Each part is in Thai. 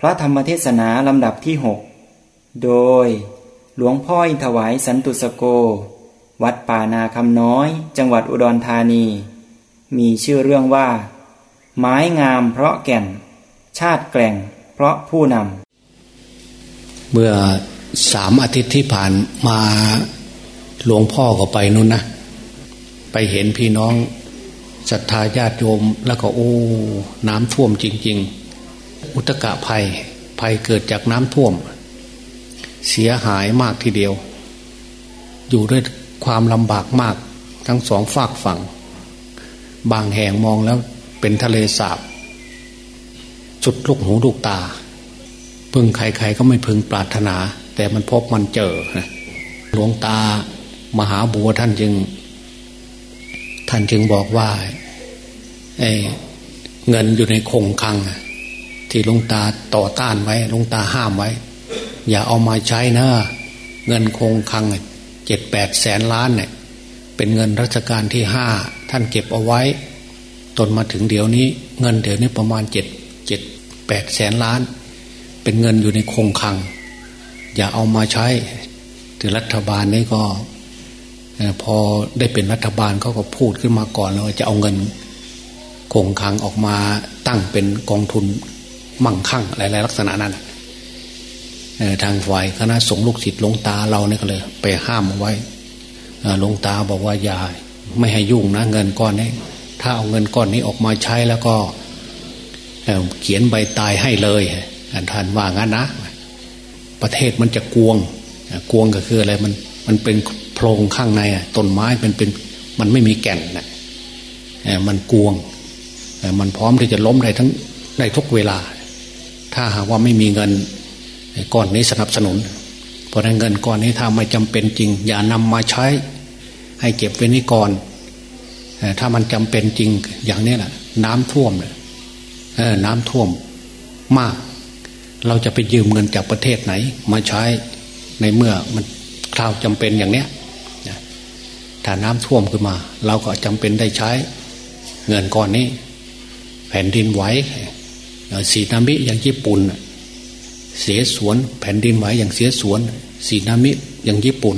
พระธรรมเทศนาลำดับที่หกโดย หลวงพ่ออินถวายสันตุสโก วัดป่านาคำน้อย จังหวัดอุดรธานี มีชื่อเรื่องว่า ไม้งามเพราะแก่น ชาติแกล่ง เพราะผู้นำ เมื่อสามอาทิตย์ที่ผ่านมาหลวงพ่อก็ไปนู่นนะ ไปเห็นพี่น้องศรัทธาญาติโยมแล้วก็โอ้ น้ำท่วมจริง ๆ อุตกะภัย ภัยเกิดจากน้ำท่วม เสียหายมากทีเดียว อยู่ด้วยความลำบากมากทั้งสองฝากฝั่ง บางแห่งมองแล้วเป็นทะเลสาบจุดลูกหูลูกตา พึงใครๆก็ไม่พึงปรารถนา แต่มันพบมันเจอหลวงตามหาบัวท่านจึง ท่านจึงบอกว่าเงินอยู่ในคงคัง ที่ลุงตาต่อต้านไว้ลุงตาห้ามไว้ อย่าเอามาใช้นะ เงินคงคังเจ็ดแปดแสนล้านเนี่ย เป็นเงินรัชกาลที่ห้าท่านเก็บเอาไว้ตนมาถึงเดี๋ยวนี้ เงินเดี๋ยวนี้ประมาณเจ็ดเจ็ดแปดแสนล้าน เป็นเงินอยู่ในคงคัง อย่าเอามาใช้ถึงรัฐบาลนี้ก็พอได้เป็นรัฐบาลเขาก็พูดขึ้นมาก่อนแล้วจะเอาเงินคงคังออกมาตั้งเป็นกองทุน มั่งคั่งอะไรลักษณะนั้นทางฝ่ายคณะสงฆ์ลูกศิษย์หลวงตาเราเนี่ยก็เลย ไปห้ามเอาไว้หลวงตาบอกว่าอย่าไม่ให้ยุ่งนะเงินก้อนนี้ ถ้าเอาเงินก้อนนี้ออกมาใช้แล้วก็เขียนใบตายให้เลยท่านว่างั้นนะ ประเทศมันจะกวงกวงก็คืออะไรมันมันเป็นโพรงข้างในต้นไม้เป็นเป็นมันไม่มีแก่นนะมันกวง มันพร้อมที่จะล้มได้ทั้งได้ทุกเวลา ถ้าหากว่าไม่มีเงินก้อนนี้สนับสนุน เพราะนั้นเงินก้อนนี้ถ้าไม่จำเป็นจริง อย่านำมาใช้ ให้เก็บไว้นี่ก่อนถ้ามันจำเป็นจริงอย่างนี้แหละน้ำท่วมเนี่ยน้ำท่วมมาก เราจะไปยืมเงินจากประเทศไหน มาใช้ในเมื่อมันคราวจำเป็นอย่างเนี้ยถ้าน้ำท่วมขึ้นมา เราก็จำเป็นได้ใช้ เงินก้อนนี้ แผ่นดินไหว สีนามิอย่างญี่ปุ่นเสียสวนแผ่นดินไหวอย่างเสียสวนสีนามิอย่างญี่ปุ่น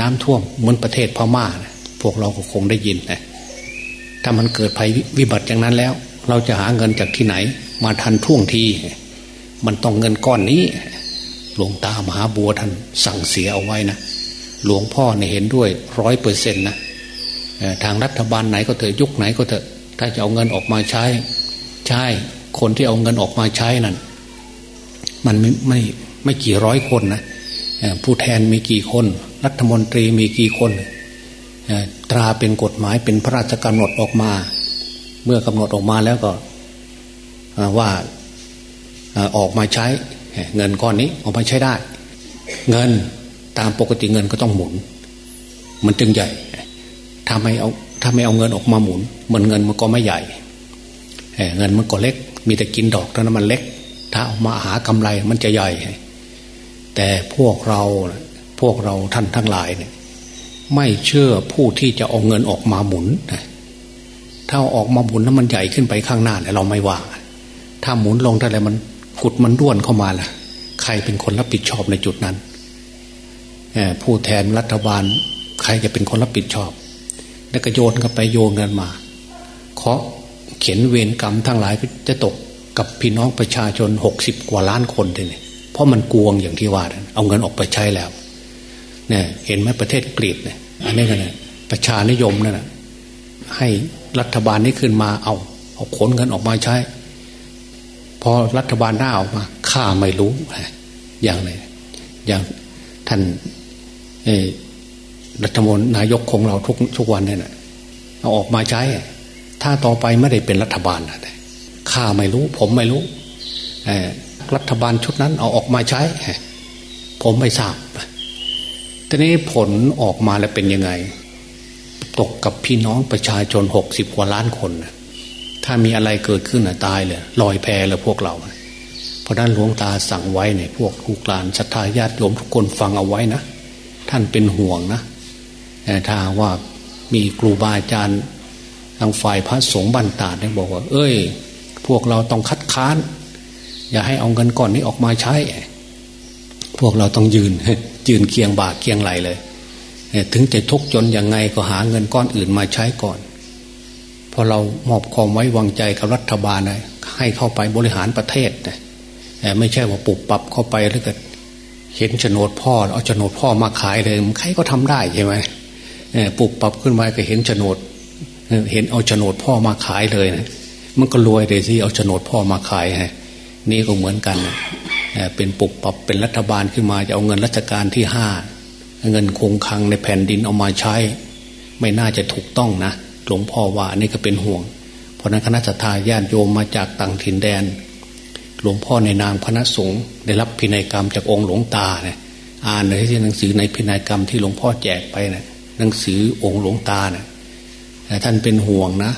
น้ำท่วมเหมือนประเทศพม่าพวกเราก็คงได้ยินนะถ้ามันเกิดภัยวิบัติอย่างนั้นแล้ว เราจะหาเงินจากที่ไหน มาทันท่วงที มันต้องเงินก้อนนี้หลวงตามหาบัวท่านสั่งเสียเอาไว้นะหลวงพ่อเนี่ยเห็นด้วยร้อยเปอร์เซ็นต์นะทางรัฐบาลไหนก็เถอะยุคไหนก็เถอะ ถ้าจะเอาเงินออกมาใช้ ใช่ คนที่เอาเงินออกมาใช้นั่นมันไม่ไม่ไม่กี่ร้อยคนนะผู้แทนมีกี่คน รัฐมนตรีมีกี่คนตราเป็นกฎหมายเป็นพระราชกำหนดออกมา เมื่อกำหนดออกมาแล้วก็ว่าออกมาใช้เงินก้อนนี้ออกมาใช้ได้ เงินตามปกติเงินก็ต้องหมุน มันจึงใหญ่ถ้าไม่เอาถ้าไม่เอาเงินออกมาหมุนมันเงินมันก็ไม่ใหญ่เงินมันก็เล็ก มีแต่กินดอกเท่านั้นมันเล็ก ถ้าออกมาหากำไรมันจะใหญ่ แต่พวกเราพวกเราท่านทั้งหลายเนี่ยไม่เชื่อผู้ที่จะเอาเงินออกมาหมุนถ้าออกมาหมุนแล้วมันใหญ่ขึ้นไปข้างหน้าเนี่ยเราไม่ว่า ถ้าหมุนลงเท่าไรมันกุดมันด้วนเข้ามาล่ะ ใครเป็นคนรับผิดชอบในจุดนั้นผู้แทนรัฐบาล ใครจะเป็นคนรับผิดชอบ แล้วก็โยนกันไปโยนกันมาเคาะ เขียนเวรกรรมทั้งหลายจะตกกับพี่น้องประชาชนหกสิบกว่าล้านคนเลยเพราะมันกวงอย่างที่ว่าเอาเงินออกไปใช้แล้วเนี่ยเห็นไหมประเทศกรีกเนี่ยอันนี้กันเนี่ยประชานิยมนั่นแหะให้รัฐบาลนี้ขึ้นมาเอาเอาขนเงินออกมาใช้ พอรัฐบาลหน้าออกมาข้าไม่รู้อย่างไรอย่างท่านรัฐมนตรีนายกของเราทุกทุกวันเนี่ยนะเอาออกมาใช้ ถ้าต่อไปไม่ได้เป็นรัฐบาลข้าไม่รู้ ผมไม่รู้รัฐบาลชุดนั้นเอาออกมาใช้ ผมไม่ทราบทีนี้ผลออกมาแล้วเป็นยังไง ตกกับพี่น้องประชาชนหกสิบกว่าล้านคนถ้ามีอะไรเกิดขึ้นตายเลยลอยแพเลยพวกเรา เพราะนั้นหลวงตาสั่งไว้เนี่ยพวกลูกหลานศรัทธาญาติโยมทุกคนฟังเอาไว้นะ ท่านเป็นห่วงนะถ้าว่ามีครูบาอาจารย์ ทางฝ่ายพระสงฆ์บันตาเนี่ยบอกว่า เอ้ย พวกเราต้องคัดค้าน อย่าให้เอาเงินก้อนนี้ออกมาใช้ พวกเราต้องยืนยืนเคียงบาเคียงไหลเลยถึงจะทุกข์จนยังไงก็หาเงินก้อนอื่นมาใช้ก่อนพอเรามอบความไว้วางใจกับรัฐบาลเลยให้เข้าไปบริหารประเทศนะไม่ใช่ว่าปรับปรับเข้าไปแล้วก็เห็นโฉนดพ่อเอาโฉนดพ่อมาขายเลยใครก็ทำได้ใช่ไหมปรับปรับขึ้นมาก็เห็นโฉนด เห็นเอาโฉนดพ่อมาขายเลยนะมันก็รวยเลยที่เอาโฉนดพ่อมาขายฮะนี่ก็เหมือนกันเป็นปุบปรับเป็นรัฐบาลขึ้นมาจะเอาเงินรัชการที่ห้าเงินคงคังในแผ่นดินเอามาใช้ ไม่น่าจะถูกต้องนะหลวงพ่อว่านี่ก็เป็นห่วง เพราะนั้นคณะสัตยาญาติโยมมาจากต่างถิ่นแดน หลวงพ่อในนามคณะสงฆ์ได้รับพินัยกรรมจากองค์หลวงตาเนี่ยอ่านในที่หนังสือในพินัยกรรมที่หลวงพ่อแจกไปเนะี่ยหนังสือองค์หลวงตาเนี่ย ท่านเป็นห่วงนะ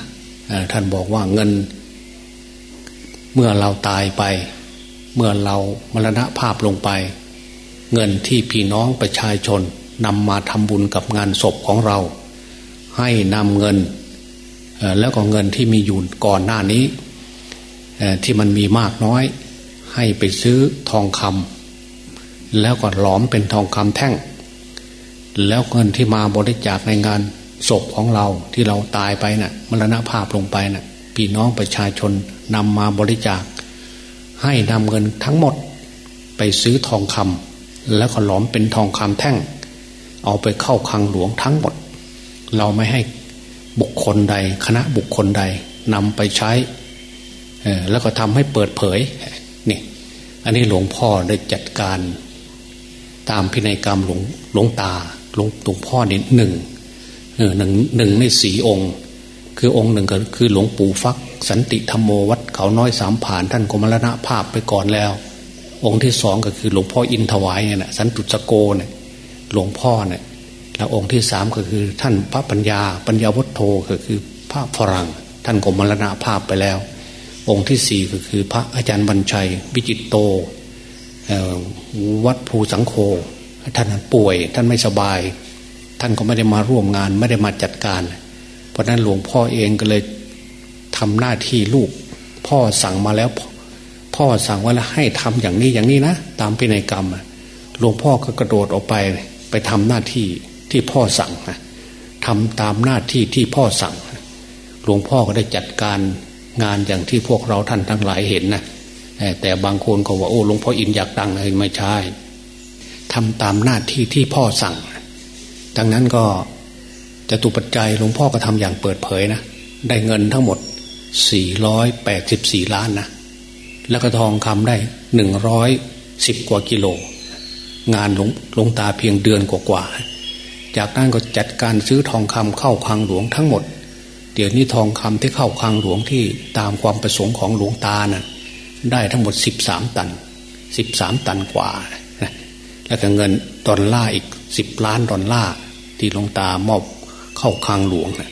ท่านบอกว่าเงิน เมื่อเราตายไป เมื่อเรามรณภาพลงไป เงินที่พี่น้องประชาชนนำมาทำบุญกับงานศพของเรา ให้นำเงินแล้วก็เงินที่มีอยู่ก่อนหน้านี้ที่มันมีมากน้อย ให้ไปซื้อทองคำแล้วก็หลอมเป็นทองคำแท่ง แล้วเงินที่มาบริจาคในงาน ศพของเราที่เราตายไปนะ่ะมรณภาพลงไปนะ่ะพี่น้องประชาชนนำมาบริจาค ให้นำเงินทั้งหมดไปซื้อทองคำแล้วก็หลอมเป็นทองคำแท่ง เอาไปเข้าคลังหลวงทั้งหมด เราไม่ให้บุคคลใด คณะบุคคลใดนำไปใช้แล้วก็ทำให้เปิดเผยนี่อันนี้หลวงพ่อได้จัดการ ตามพินัยกรรมหลวงหลวงตาหลวงหลวงพ่อเนี่หนึ่ง หนึ่งหนึ่งในสีองค์ คือองค์หนึ่งก็คือหลวงปู่ฟัก สันติธรรมโมวัดเขาน้อยสามผ่านท่านกมรณภาพไปก่อนแล้ว องค์ที่สองก็คือหลวงพ่ออินถวายเนี่ยนะสันตุสโกเนี่ยหลวงพ่อเนี่ยแล้วองค์ที่สามก็คือท่านพระปัญญาปัญญาวัฒโธก็คือพระฝรั่งท่านก็มรณภาพไปแล้ว องค์ที่สี่ก็คือพระอาจารย์บรรชัยวิจิตโตวัดภูสังโฆท่านป่วยท่านไม่สบาย ท่านก็ไม่ได้มาร่วมงาน ไม่ได้มาจัดการ เพราะนั้นหลวงพ่อเองก็เลยทำหน้าที่ลูก พ่อสั่งมาแล้ว พ่อสั่งว่าให้ทำอย่างนี้อย่างนี้นะตามพินัยกรรมหลวงพ่อก็กระโดดออกไปไปทำหน้าที่ที่พ่อสั่งนะทำตามหน้าที่ที่พ่อสั่ง หลวงพ่อก็ได้จัดการงานอย่างที่พวกเราท่านทั้งหลายเห็นนะแต่บางคนก็ว่าโอ้หลวงพ่ออินอยากดังเลยไม่ใช่ทำตามหน้าที่ที่พ่อสั่ง ดังนั้นก็จะตุปัจจัยหลวงพ่อก็ทำอย่างเปิดเผยนะ ได้เงินทั้งหมด 484 ล้านนะ แล้วก็ทองคำได้ 110 กว่ากิโล งานหลวงหลวงตาเพียงเดือนกว่าจากนั้นก็จัดการซื้อทองคำเข้าคลังหลวงทั้งหมด เดี๋ยวนี้ทองคำที่เข้าคลังหลวงที่ตามความประสงค์ของหลวงตานะ่ะได้ทั้งหมดสิบสามตันสิบสามตันกว่าแล้วก็เงินดอลลาร์อีกสิบล้านดอลลาร์ ที่หลวงตามอบเข้าคลังหลวงนะ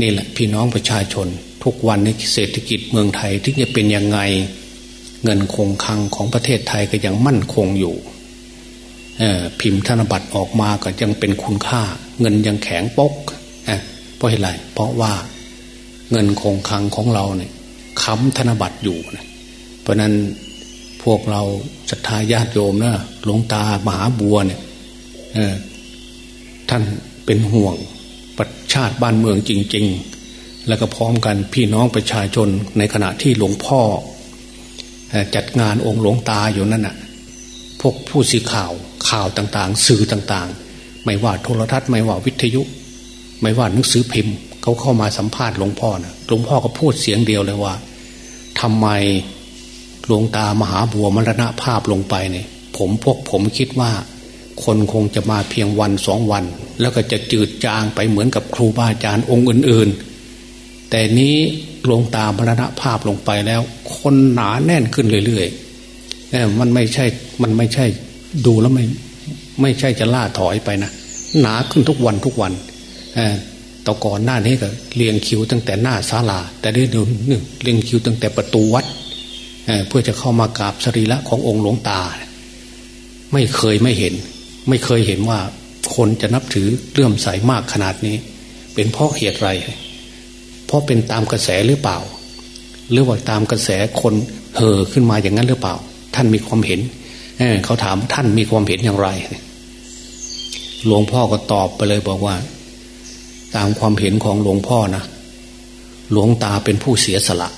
นี่แหละพี่น้องประชาชน ทุกวันในเศรษฐกิจเมืองไทยที่จะเป็นยังไงเงินคงคลังของประเทศไทยก็ยังมั่นคงอยู่พิมพ์ธนบัตรออกมาก็ยังเป็นคุณค่า เงินยังแข็งปกเพราะอะไรเพราะว่าเงินคงคลังของเราเนี่ยค้ำธนบัตรอยู่นะเพราะนั้นพวกเราศรัทธาญาติโยมนะหลวงตามหาบัวเนี่ย ท่านเป็นห่วงประชาติบ้านเมืองจริง ๆ แล้วก็พร้อมกันพี่น้องประชาชนในขณะที่หลวงพ่อ จัดงานองค์หลวงตาอยู่นั่นน่ะพวกผู้สื่อข่าวข่าวต่างๆ สื่อต่างๆ ไม่ว่าโทรทัศน์ไม่ว่าวิทยุ ไม่ว่าหนังสือพิมพ์เขาเข้ามาสัมภาษณ์หลวงพ่อนะหลวงพ่อก็พูดเสียงเดียวเลยว่าทำไมหลวงตามหาบัวมรณะภาพลงไปเนี่ยผมพวกผมคิดว่า คนคงจะมาเพียงวันสองวัน แล้วก็จะจืดจางไปเหมือนกับครูบาอาจารย์องค์อื่น ๆ แต่นี้หลวงตามรณภาพลงไปแล้ว คนหนาแน่นขึ้นเรื่อยๆมันไม่ใช่มันไม่ใช่ดูแล้วไม่ไม่ใช่จะล่าถอยไปนะหนาขึ้นทุกวันทุกวันต่อก่อนหน้านี้ก็เรียงคิวตั้งแต่หน้าศาลา แต่ได้ดูนึ่งเรียงคิวตั้งแต่ประตูวัดเเพื่อจะเข้ามากราบสรีระขององค์หลวงตา ไม่เคยไม่เห็น ไม่เคยเห็นว่า คนจะนับถือเลื่อมใสมากขนาดนี้ เป็นเพราะเหตุไร เพราะเป็นตามกระแสหรือเปล่า หรือว่าตามกระแสคนเห่อขึ้นมาอย่างนั้นหรือเปล่า ท่านมีความเห็นเเขาถามท่านมีความเห็นอย่างไร หลวงพ่อก็ตอบไปเลยบอกว่า ตามความเห็นของหลวงพ่อนะหลวงตาเป็นผู้เสียสละ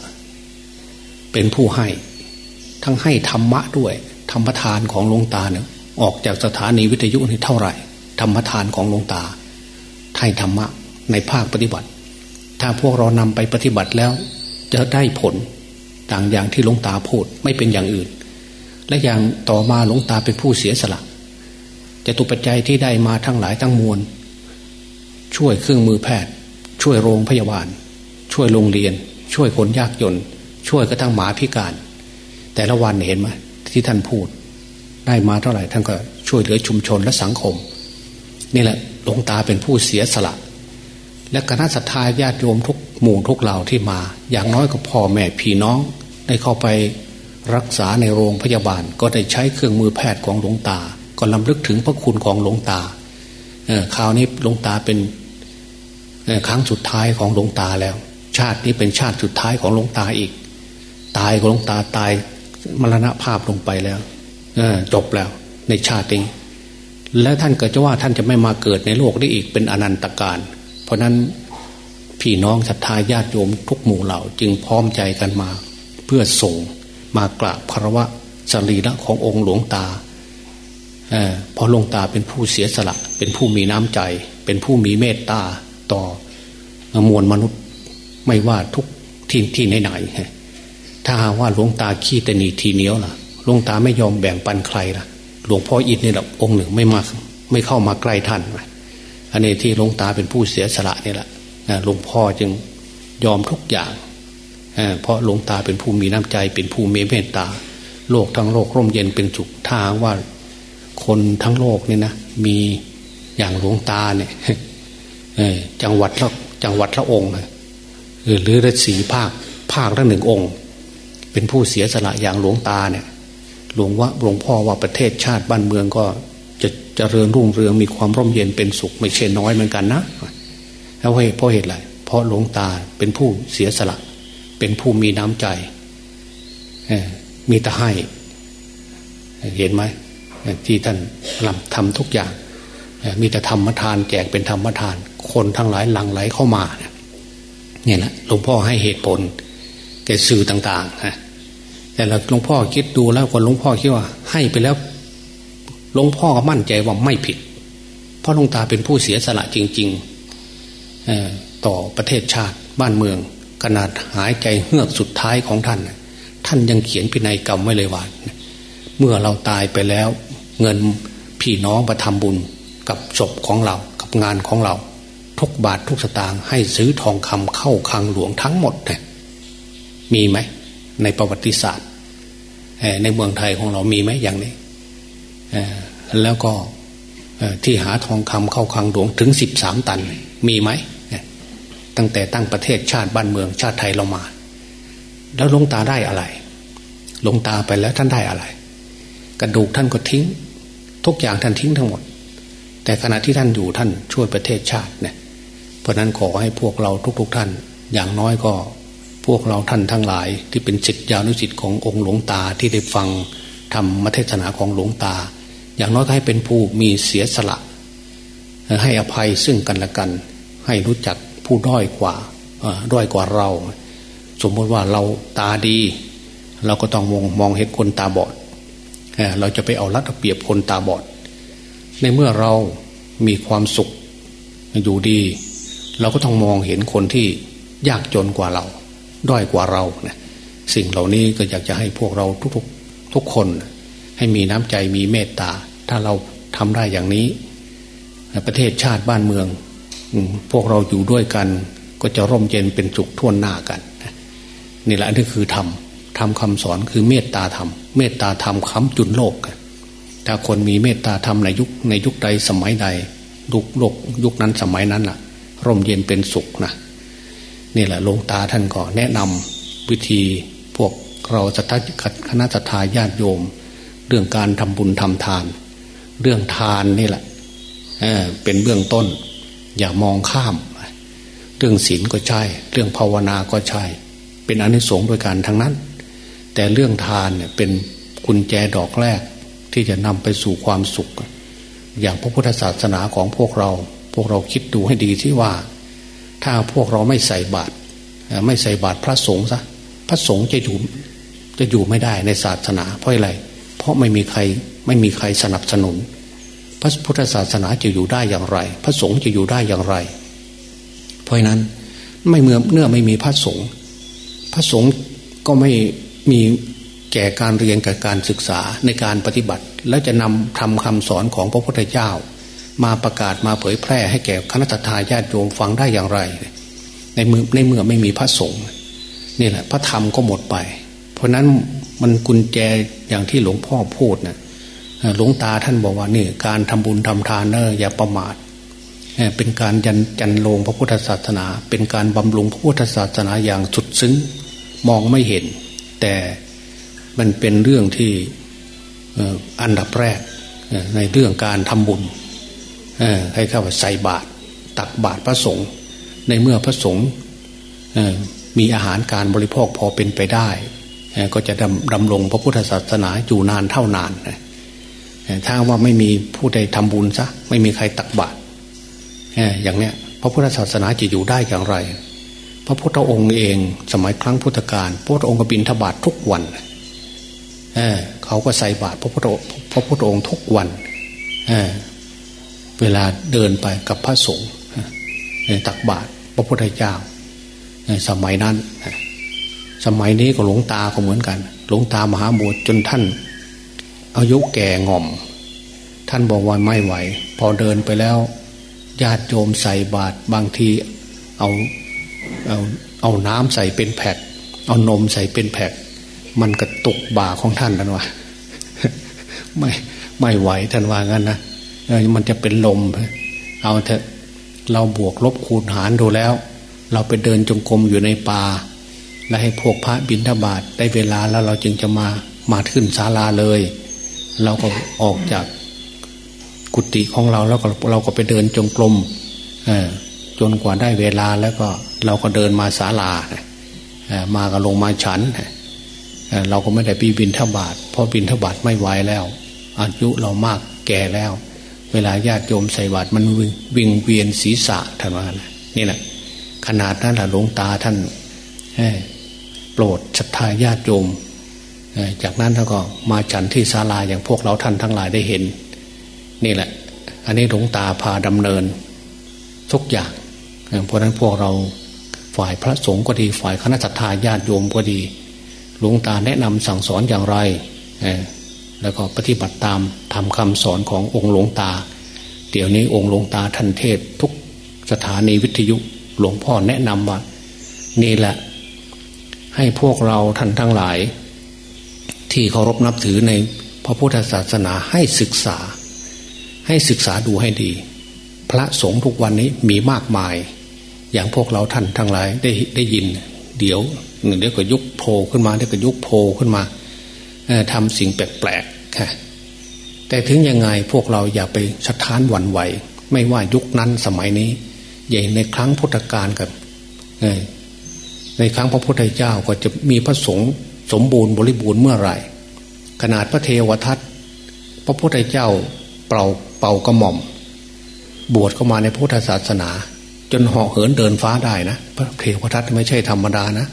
เป็นผู้ให้ ทั้งให้ธรรมะด้วย ธรรมทานของหลวงตาเนี่ยออกจากสถานีวิทยุนี่เท่าไหร่ ธรรมทานของหลวงตาให้ธรรมะในภาคปฏิบัติ ถ้าพวกเรานำไปปฏิบัติแล้ว จะได้ผลต่างอย่างที่หลวงตาพูดไม่เป็นอย่างอื่น และอย่างต่อมาหลวงตาเป็นผู้เสียสละจะตุปัจจัยที่ได้มาทั้งหลายทั้งมวล ช่วยเครื่องมือแพทย์ ช่วยโรงพยาบาล ช่วยโรงเรียน ช่วยคนยากจน ช่วยกระทั่งหมาพิการ แต่ละวันเห็นไหมที่ท่านพูด ได้มาเท่าไหร่ท่านก็ช่วยเหลือชุมชนและสังคม นี่แหละหลวงตาเป็นผู้เสียสละ และคณะสัตยาญาติโยมทุกหมู่ทุกเหล่าที่มา อย่างน้อยก็พ่อแม่พี่น้องได้เข้าไปรักษาในโรงพยาบาล ก็ได้ใช้เครื่องมือแพทย์ของหลวงตา ก็ลำลึกถึงพระคุณของหลวงตาคราวนี้หลวงตาเป็นครั้งสุดท้ายของหลวงตาแล้ว ชาตินี้เป็นชาติสุดท้ายของหลวงตาอีก ตายของหลวงตาตายมรณภาพลงไปแล้วจบแล้วในชาตินี้ และท่านก็จะว่าท่านจะไม่มาเกิดในโลกได้อีกเป็นอนันตการ เพราะนั้นพี่น้องศรัทธาญาติโยมทุกหมู่เหล่าจึงพร้อมใจกันมา เพื่อส่งมากราบพระวะสรีระขององค์หลวงตาเพราะหลวงตาเป็นผู้เสียสละ เป็นผู้มีน้ำใจ เป็นผู้มีเมตตาต่อมวลมนุษย์ไม่ว่าทุกที่ที่ไหนๆถ้าหาว่าหลวงตาขี้ตนีทีเหนียวล่ะหลวงตาไม่ยอมแบ่งปันใครล่ะ หลวงพ่ออินนี่แหละองค์หนึ่งไม่มาไม่เข้ามาใกล้ท่านอันนี้ที่หลวงตาเป็นผู้เสียสละนี่แหละหลวงพ่อจึงยอมทุกอย่างเพราะหลวงตาเป็นผู้มีน้ำใจเป็นผู้มีเมตตา โลกทั้งโลกร่มเย็นเป็นสุขถ้าว่าคนทั้งโลกนี่นะมีอย่างหลวงตาเนี่ยจังหวัดละจังหวัดละองค์หรือระสีภาคภาคละหนึ่งองค์ เป็นผู้เสียสละอย่างหลวงตาเนี่ย หลวงว่าหลวงพ่อว่าประเทศชาติบ้านเมืองก็จะจะเริญรุ่งเรืองมีความร่มเย็นเป็นสุขไม่ใช่น้อยเหมือนกันนะแล้วเพราะเหตุอะไรเพราะหลวงตาเป็นผู้เสียสละ เป็นผู้มีน้ำใจมีแต่ให้ เห็นไหมที่ท่านทำทุกอย่าง มีแต่ธรรมทานแจกเป็นธรรมทาน คนทั้งหลายหลั่งไหลเข้ามาเนี่ยนะหลวงพ่อให้เหตุผลแก่สื่อต่างๆนะ แต่หลวงพ่อคิดดูแล้วคนหลวงพ่อคิดว่า ให้ไปแล้วหลวงพ่อก็มั่นใจว่าไม่ผิด เพราะหลวงตาเป็นผู้เสียสละจริงๆต่อประเทศชาติบ้านเมือง ขนาดหายใจเฮือกสุดท้ายของท่าน ท่านยังเขียนพินัยกรรมไว้เลยว่าเมื่อเราตายไปแล้ว เงินพี่น้องประทำบุญกับศพของเรากับงานของเรา ทุกบาททุกสตางค์ให้ซื้อทองคำเข้าคลังหลวงทั้งหมดเนี่ยมีไหม ในประวัติศาสตร์ในเมืองไทยของเรามีไหมอย่างนี้แล้วก็ที่หาทองคำเข้าคลังหลวงถึงสิบสามตัน มีไหมตั้งแต่ตั้งประเทศชาติบ้านเมืองชาติไทยเรามา แล้วลงตาได้อะไร ลงตาไปแล้วท่านได้อะไร กระดูกท่านก็ทิ้ง ทุกอย่างท่านทิ้งทั้งหมด แต่ขณะที่ท่านอยู่ท่านช่วยประเทศชาติเนี่ยเพราะนั้นขอให้พวกเราทุกๆทท่าน อย่างน้อยก็ พวกเราท่านทั้งหลายที่เป็นจิตยานุจิตขององค์หลวงตาที่ได้ฟังทำมเทศนาของหลวงตา อย่างน้อยก็ให้เป็นผู้มีเสียสละ ให้อภัยซึ่งกันและกัน ให้รู้จักผู้ด้อยกว่าด้อยกว่าเรา สมมติว่าเราตาดี เราก็ต้องมองมองเห็นคนตาบอดเราจะไปเอารัดเปรียบคนตาบอด ในเมื่อเรามีความสุขอยู่ดี เราก็ต้องมองเห็นคนที่ยากจนกว่าเรา ด้อยกว่าเรานะสิ่งเหล่านี้ก็อยากจะให้พวกเราทุกๆทุกคน ให้มีน้ำใจมีเมตตา ถ้าเราทำได้อย่างนี้ ประเทศชาติบ้านเมือง พวกเราอยู่ด้วยกัน ก็จะร่มเย็นเป็นสุขท่วนหน้ากันนี่แหละนี่คือธรรมทำคำสอนคือเมตตาธรรม เมตตาธรรมค้ำจุนโลกถ้าคนมีเมตตาธรรมในยุคในยุคใดสมัยใดยุคโลกยุคนั้นสมัยนั้นล่ะ ร่มเย็นเป็นสุขนะ นี่แหละหลวงตาท่านก็แนะนำวิธีพวกเราจะทัคณะทาญาติโยม เรื่องการทำบุญทำทาน เรื่องทานนี่แหละเเป็นเบื้องต้น อย่ามองข้าม เรื่องศีลก็ใช่ เรื่องภาวนาก็ใช่ เป็นอนิสงส์โดยการทั้งนั้น แต่เรื่องทานเนี่ยเป็นกุญแจดอกแรกที่จะนำไปสู่ความสุข อย่างพระพุทธศาสนาของพวกเรา พวกเราคิดดูให้ดีที่ว่า ถ้าพวกเราไม่ใส่บาตรไม่ใส่บาตรพระสงฆ์ซะพระสงฆ์จะอยู่จะอยู่ไม่ได้ในศาสนา เพราะอะไร เพราะไม่มีใครไม่มีใครสนับสนุน พระพุทธศาสนาจะอยู่ได้อย่างไร พระสงฆ์จะอยู่ได้อย่างไร เพราะนั้นไม่เมื่อเนื่อไม่มีพระสงฆ์พระสงฆ์ก็ไม่มีแก่การเรียนกับการศึกษาในการปฏิบัติ แล้วจะนำทำคำสอนของพระพุทธเจ้า มาประกาศมาเผยแพร่ให้แก่คณะทาญาติโยมฟังได้อย่างไร ในมือในเมื่อไม่มีพระสงฆ์นี่แหละ พระธรรมก็หมดไป เพราะนั้นมันกุญแจอย่างที่หลวงพ่อพูดนะหลวงตาท่านบอกว่านี่การทำบุญทำทานเนออย่าประมาทเป็นการยันจันลงพระพุทธศาสนา เป็นการบำรุงพระพุทธศาสนาอย่างสุดซึ้งมองไม่เห็น แต่มันเป็นเรื่องที่อันดับแรกในเรื่องการทำบุญ ให้เข้าใส่บาตรตักบาตรพระสงฆ์ในเมื่อพระสงฆ์มีอาหารการบริโภคพอเป็นไปได้ ก็จะดำดำรงพระพุทธศาสนาอยู่นานเท่านานถ้าว่าไม่มีผู้ใดทำบุญซะไม่มีใครตักบาตรอย่างเนี้ยพระพุทธศาสนาจะอยู่ได้อย่างไร พระพุทธองค์เองสมัยครั้งพุทธกาลพระพุทธองค์ก็บินทบาททุกวันเเขาก็ใส่บาตรพระพุทธพระพุทธองค์ทุกวัน เวลาเดินไปกับพระสงฆ์ตักบาตรพระพุทธเจ้าสมัยนั้น สมัยนี้ก็หลวงตาก็เหมือนกัน หลวงตามหาบุตรจนท่าน อายุแก่ง่อม ท่านบอกว่าไม่ไหว พอเดินไปแล้ว ญาติโยมใส่บาตรบางทีเอาเอาเอาน้ำใส่เป็นแผกเอานมใส่เป็นแผกมันกระตุกบ่าของท่านนั่นวะไม่ไม่ไหวท่านว่างั้นนะ มันจะเป็นลม เอาเถอะเราบวกลบคูณหารดูแล้ว เราไปเดินจงกรมอยู่ในป่า และให้พวกพระบิณฑบาตได้เวลาแล้วเราจึงจะมามาขึ้นศาลาเลย เราก็ออกจากกุฏิของเราแล้วก็เราก็ไปเดินจงกรมจนกว่าได้เวลาแล้วก็เราก็เดินมาศาลามาก็ลงมาฉันเราก็ไม่ได้ปีบินทบาทเพราะบินทบาทไม่ไหวแล้ว อายุเรามากแก่แล้ว เวลาญาติโยมใส่บาตรมันวิงเวียนศีรษะท่านว่านี่แหละขนาดนั้นแหละหลวงตาท่านโปรดศรัทธาญาติโยมจากนั้นท่านก็มาฉันที่ศาลาอย่างพวกเราท่านทั้งหลายได้เห็น นี่แหละ อันนี้หลวงตาพาดำเนิน ทุกอย่างเพราะนั้นพวกเราฝ่ายพระสงฆ์ก็ดีฝ่ายคณะศรัทธาญาติโยมก็ดี หลวงตาแนะนำสั่งสอนอย่างไร แล้วก็ปฏิบัติตามทำคำสอนขององค์หลวงตา เดี๋ยวนี้องค์หลวงตาท่านเทศทุกสถานีวิทยุหลวงพ่อแนะนำว่า นี่แหละ ให้พวกเราท่านทั้งหลาย ที่เคารพนับถือในพระพุทธศาสนาให้ศึกษา ให้ศึกษาดูให้ดี พระสงฆ์ทุกวันนี้มีมากมาย อย่างพวกเราท่านทั้งหลายได้ได้ยิน เดี๋ยวหนึ่งเดี๋ยวก็ยุกโผล่ขึ้นมาเดี๋ยวก็ยุกโผล่ขึ้นมา ทำสิ่งแปลกๆค่ะแต่ถึงยังไงพวกเราอย่าไปสะท้านหวั่นไหว ไม่ว่ายุคนั้นสมัยนี้ ใหญ่ในครั้งพุทธกาลกันในครั้งพระพุทธเจ้าก็จะมีพระสงฆ์สมบูรณ์บริบูรณ์เมื่อไหร่ ขนาดพระเทวทัตพระพุทธเจ้าเป่าเป่ากระหม่อม บวชเข้ามาในพุทธศาสนา จนเหาะเหินเดินฟ้าได้นะ พระเทวทัตไม่ใช่ธรรมดานะ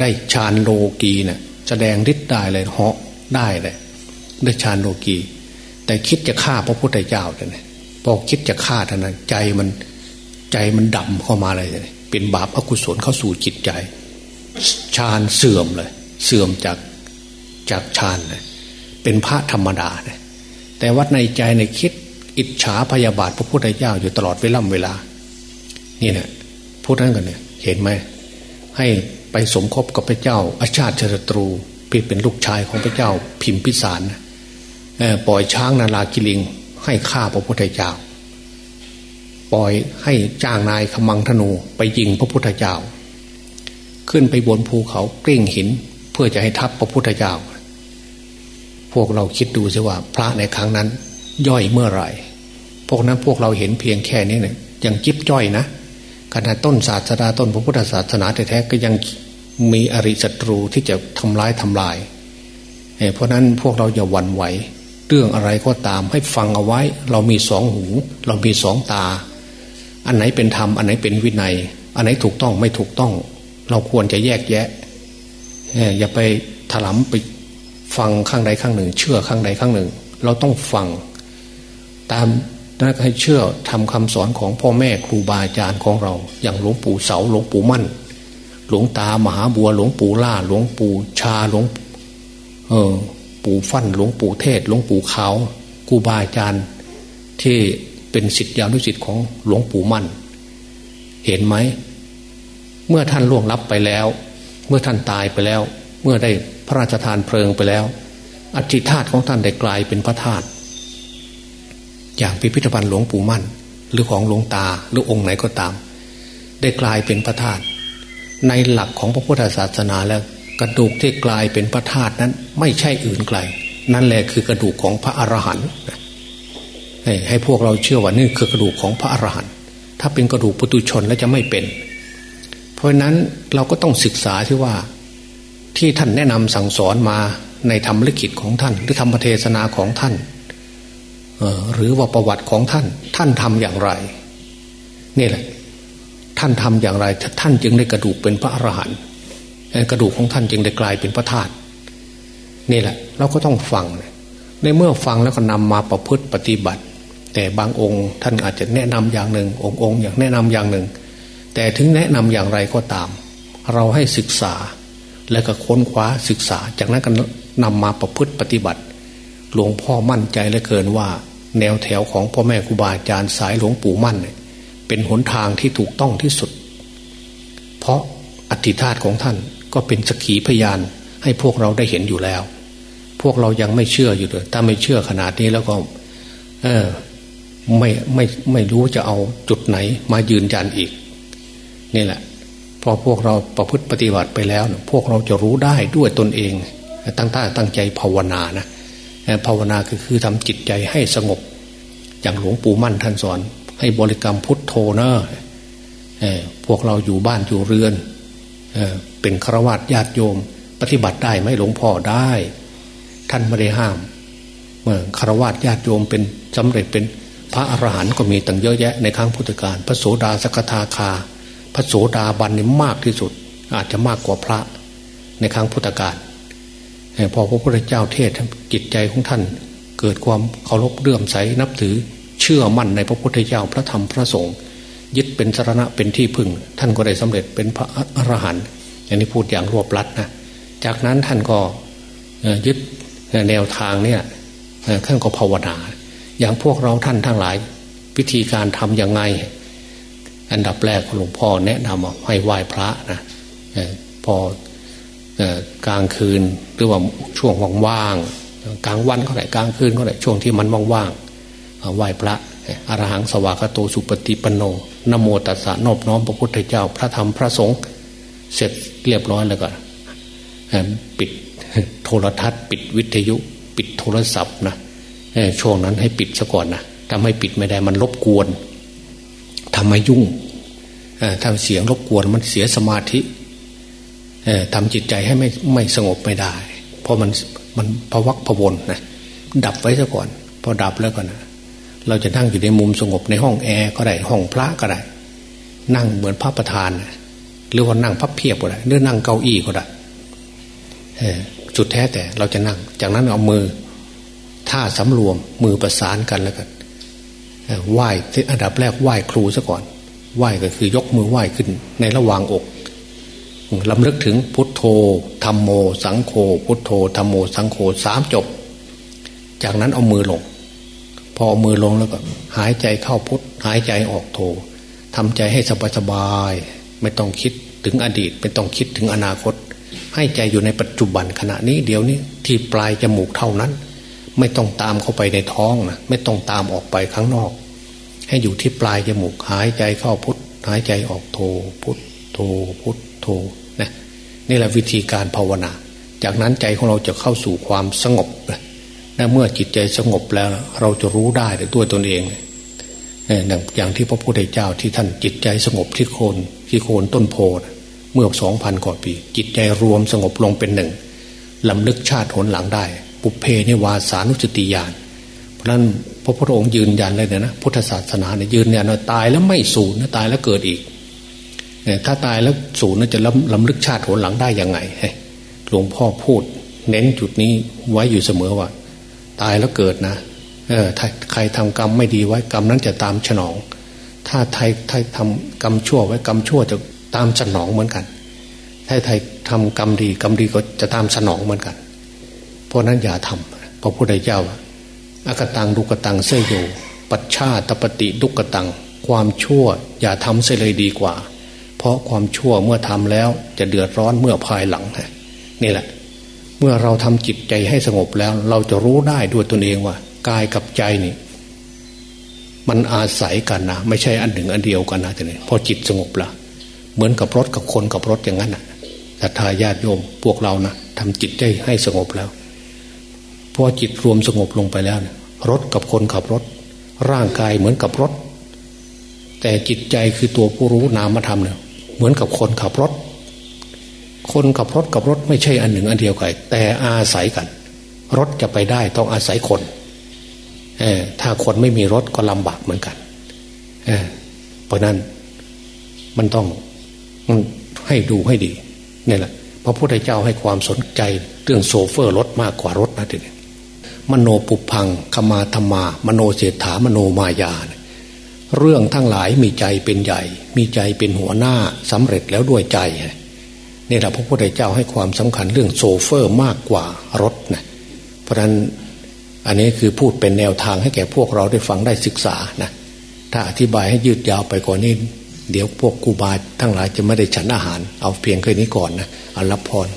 ได้ฌานโลกีเนะี่ย แสดงฤทธิ์ได้เลยเหาะได้เลยได้ฌานโลกี แต่คิดจะฆ่าพระพุทธเจ้าเลยพอคิดจะฆ่าท่านนใจมันใจมันดำเข้ามาเลยเป็นบาปอกุศลเข้าสู่จิตใจฌานเสื่อมเลย เสื่อมจากจากฌานเลยเป็นพระธรรมดาเลยแต่วัดในใจในคิดอิจฉาพยาบาทพระพุทธเจ้าอยู่ตลอดเวล่ำเวลา นี่เนะพูดนั้นกันเนี่ย เห็นไหมให้ ไปสมคบกับพระเจ้าอาชาติชตรูพี่เป็นลูกชายของพระเจ้าพิมพิสารปล่อยช้างนาลากิลิง ให้ฆ่าพระพุทธเจ้า ปล่อยให้จ้างนายขมังธนูไปยิงพระพุทธเจ้า ขึ้นไปบนภูเขาเกลี้งหินเพื่อจะให้ทับพระพุทธเจ้า พวกเราคิดดูสิว่าพระในครั้งนั้น ย่อยเมื่อไหร่ พวกนั้นพวกเราเห็นเพียงแค่นี้เนี่ยยังจิ๊บจ้อยนะ ขณะต้นศาสนาต้นพระพุทธศาสนาแท้ๆก็ยังมีอริศัตรูที่จะทำร้ายทำลายเพราะนั้นพวกเราอย่าหวั่นไหว เรื่องอะไรก็ตามให้ฟังเอาไว้ เรามีสองหู เรามีสองตา อันไหนเป็นธรรม อันไหนเป็นวินัย อันไหนถูกต้องไม่ถูกต้อง เราควรจะแยกแยะอย่าไปถลำไปฟังข้างใดข้างหนึ่ง เชื่อข้างใดข้างหนึ่ง เราต้องฟัง ตาม นักให้เชื่อทำคำสอนของพ่อแม่ครูบาอาจารย์ของเรา อย่างหลวงปู่เสาหลวงปู่มั่น หลวงตามหาบัวหลวงปู่ล่าหลวงปู่ชาหลวงเออปู่ฟั่นหลวงปู่เทศหลวงปู่เขาครูบาอาจารย์ ที่เป็นสิทธิยานุสิทธิ์ของหลวงปู่มั่น เห็นไหม เมื่อท่านล่วงลับไปแล้ว เมื่อท่านตายไปแล้ว เมื่อได้พระราชทานเพลิงไปแล้วอธิธาตของท่านได้กลายเป็นพระธาตุ อย่างพิพิธภัณฑ์หลวงปู่มั่น หรือของหลวงตาหรือองค์ไหนก็ตาม ได้กลายเป็นพระธาตุในหลักของพระพุทธศาสนาแล้ว กระดูกที่กลายเป็นพระธาตุนั้นไม่ใช่อื่นไกล นั่นแหละคือกระดูกของพระอรหันต์ให้พวกเราเชื่อว่านี่คือกระดูกของพระอรหันต์ถ้าเป็นกระดูกปุตุชนแล้วจะไม่เป็น เพราะนั้นเราก็ต้องศึกษาที่ว่าที่ท่านแนะนำสั่งสอนมาในธรรมลิขิตของท่าน หรือธรรมเทศนาของท่าน หรือว่าประวัติของท่าน ท่านทำอย่างไร นี่แหละ ท่านทำอย่างไร ท่านจึงได้กระดูกเป็นพระอรหันต์กระดูกของท่านจึงได้กลายเป็นพระธาตุนี่แหละ เราก็ต้องฟัง ในเมื่อฟังแล้วก็นำมาประพฤติปฏิบัติ แต่บางองค์ท่านอาจจะแนะนำอย่างหนึ่ง องค์องค์อย่างแนะนำอย่างหนึ่ง แต่ถึงแนะนำอย่างไรก็ตาม เราให้ศึกษาและก็ค้นคว้าศึกษา จากนั้นก็นำมาประพฤติปฏิบัติ หลวงพ่อมั่นใจเหลือเกินว่า แนวแถวของพ่อแม่ครูบาอาจารย์สายหลวงปู่มั่นเป็นหนทางที่ถูกต้องที่สุด เพราะอธิธาตของท่านก็เป็นสกีพยานให้พวกเราได้เห็นอยู่แล้ว พวกเรายังไม่เชื่ออยู่เลยถ้าไม่เชื่อขนาดนี้แล้วก็ เออไม่ไม่ไม่รู้จะเอาจุดไหนมายืนยันอีก นี่แหละพอพวกเราประพฤติปฏิบัติไปแล้ว พวกเราจะรู้ได้ด้วยตนเอง ตั้งท่าตั้งใจภาวนานะ ภาวนาคือคือทำจิตใจให้สงบ อย่างหลวงปู่มั่นท่านสอน ให้บริกรรมพุทโธเนอะพวกเราอยู่บ้านอยู่เรือนเป็นฆราวาสญาติโยม ปฏิบัติได้ไหมหลวงพ่อได้ ท่านไม่ได้ห้าม เมื่อฆราวาสญาติโยมเป็นสำเร็จเป็นพระอรหันต์ก็มีตั้งเยอะแยะในครั้งพุทธกาลพระโสดาสกทาคา พระโสดาบันนี่มากที่สุด อาจจะมากกว่าพระในครั้งพุทธกาล พอพระพุทธเจ้าเทศจิตใจของท่าน เกิดความเคารพเลื่อมใสนับถือเชื่อมั่นในพระพุทธเจ้าพระธรรมพระสงฆ์ยึดเป็นสารณะเป็นที่พึ่ง ท่านก็ได้สำเร็จเป็นพระอรหันต์อย่างนี้พูดอย่างรวบลัดนะจากนั้นท่านก็ยึดแนวทางเนี่ยท่านก็ภาวนา อย่างพวกเราท่านทั้งหลาย วิธีการทำยังไง อันดับแรกหลวงพ่อแนะนำให้ไหว้พระนะพอกลางคืน รือว่าช่วงว่างๆกลางวันก็ได้กลางคืนก็ได้ช่วงที่มันว่างๆไหว้พระอรหังสวากโตสุปฏิปโนนโมตัสสะนอบน้อมพระพุทธเจ้า พระธรรมพระสงฆ์เสร็จเรียบร้อยแล้วก็ปิดโทรทัศน์ ปิดวิทยุ ปิดโทรศัพท์นะช่วงนั้นให้ปิดซะก่อนนะทำให้ปิดไม่ได้มันรบกวนทำให้ยุ่งทำเสียงรบกวนมันเสียสมาธิทำจิตใจให้ไม่ไม่สงบไม่ได้ เพราะมันมันพวักพวนนะดับไว้ซะก่อน พอดับแล้วก็นะเราจะนั่งอยู่ในมุมสงบในห้องแอร์ก็ได้ห้องพระก็ได้ นั่งเหมือนพระประธาน หรือว่านั่งพับเพียบก็ได้หรือนั่งเก้าอี้ก็ได้จุดแท้แต่เราจะนั่ง จากนั้นเอามือท่าสำรวมมือประสานกันแล้วกันไหว้อันดับแรกไหว้ครูซะก่อน ไหว้ก็คือยกมือไหว้ขึ้นในระหว่างอกลำลึกถึงพุ โธธรรมโม สังโฆพุทโธธรรมโม สังโฆสามจบ จากนั้นเอามือลง พอเอามือลงแล้วก็ หายใจเข้าพุทหายใจออกโธทำใจให้สบายสบายไม่ต้องคิดถึงอดีต ไม่ต้องคิดถึงอนาคต ให้ใจอยู่ในปัจจุบันขณะนี้เดี๋ยวนี้ที่ปลายจมูกเท่านั้น ไม่ต้องตามเข้าไปในท้องนะไม่ต้องตามออกไปข้างนอก ให้อยู่ที่ปลายจมูกหายใจเข้าพุทหายใจออกโธพุทโธพุทโธ นี่แหละวิธีการภาวนา จากนั้นใจของเราจะเข้าสู่ความสงบและเมื่อจิตใจสงบแล้ว เราจะรู้ได้ด้วยตนเองอย่างที่พระพุทธเจ้าที่ท่านจิตใจสงบที่โคนที่โคนต้นโพเมื่อสองพันกว่าปี จิตใจรวมสงบลงเป็นหนึ่งลำลึกชาติหนหลังได้ ปุเพนิวาสานุสติญาณเพราะนั้นพระพุทธองค์ยืนยันเลยนะพุทธศาสนาเนี่ยยืนยันว่าตายแล้วไม่สูญนะตายแล้วเกิดอีก ถ้าตายแล้วสูญจะล้ำลำลึกชาติหนหลังได้ยังไงหลวงพ่อพูด เน้นจุดนี้ไว้อยู่เสมอว่า ตายแล้วเกิดนะเออใครทำกรรมไม่ดีไว้กรรมนั้นจะตามฉนอง ถ้าไทยไทยทำกรรมชั่วไว้กรรมชั่วจะตามสนองเหมือนกัน ถ้าไทยทำกรรมดีกรรมดีก็จะตามสนองเหมือนกัน เพราะนั้นอย่าทำพระพุทธเจ้าอากตังดุกตังเสยโย ปัชชาตปฏิดุกตัง ความชั่วอย่าทำเสียเลยดีกว่า เพราะความชั่วเมื่อทำแล้วจะเดือดร้อนเมื่อภายหลังนี่แหละ เมื่อเราทำจิตใจให้สงบแล้ว เราจะรู้ได้ด้วยตนเองว่ากายกับใจนี่มันอาศัยกันนะไม่ใช่อันหนึ่งอันเดียวกันนะแต่เนี่ยพอจิตสงบละเหมือนกับรถกับคนกับรถอย่างนั้นนะศรัทธาญาติโยมพวกเรานะทำจิตใจให้สงบแล้วพอจิตรวมสงบลงไปแล้วนะรถกับคนขับรถ ร่างกายเหมือนกับรถ แต่จิตใจคือตัวผู้รู้นามธรรมเนี่ย เหมือนกับคนขับรถ คนขับรถกับรถไม่ใช่อันหนึ่งอันเดียวกันแต่อาศัยกัน รถจะไปได้ต้องอาศัยคนถ้าคนไม่มีรถก็ลำบากเหมือนกันเเพราะนั้นมันต้องให้ดูให้ดีนี่แหละพระพุทธเจ้าให้ความสนใจเรื่องโซเฟอร์รถมากกว่ารถนะทีนี้มโนปุพังขมาธรรมา มโนเศรษฐามโนมายา เรื่องทั้งหลายมีใจเป็นใหญ่ มีใจเป็นหัวหน้าสำเร็จแล้วด้วยใจนี่แหละพระพุทธเจ้าให้ความสำคัญเรื่องโซเฟอร์มากกว่ารถนะเพราะฉะนั้นอันนี้คือพูดเป็นแนวทางให้แก่พวกเราได้ฟังได้ศึกษานะถ้าอธิบายให้ยืดยาวไปกว่านี้ เดี๋ยวพวกกูบาทั้งหลายจะไม่ได้ฉันอาหาร เอาเพียงแค่นี้ก่อนนะเอารับพร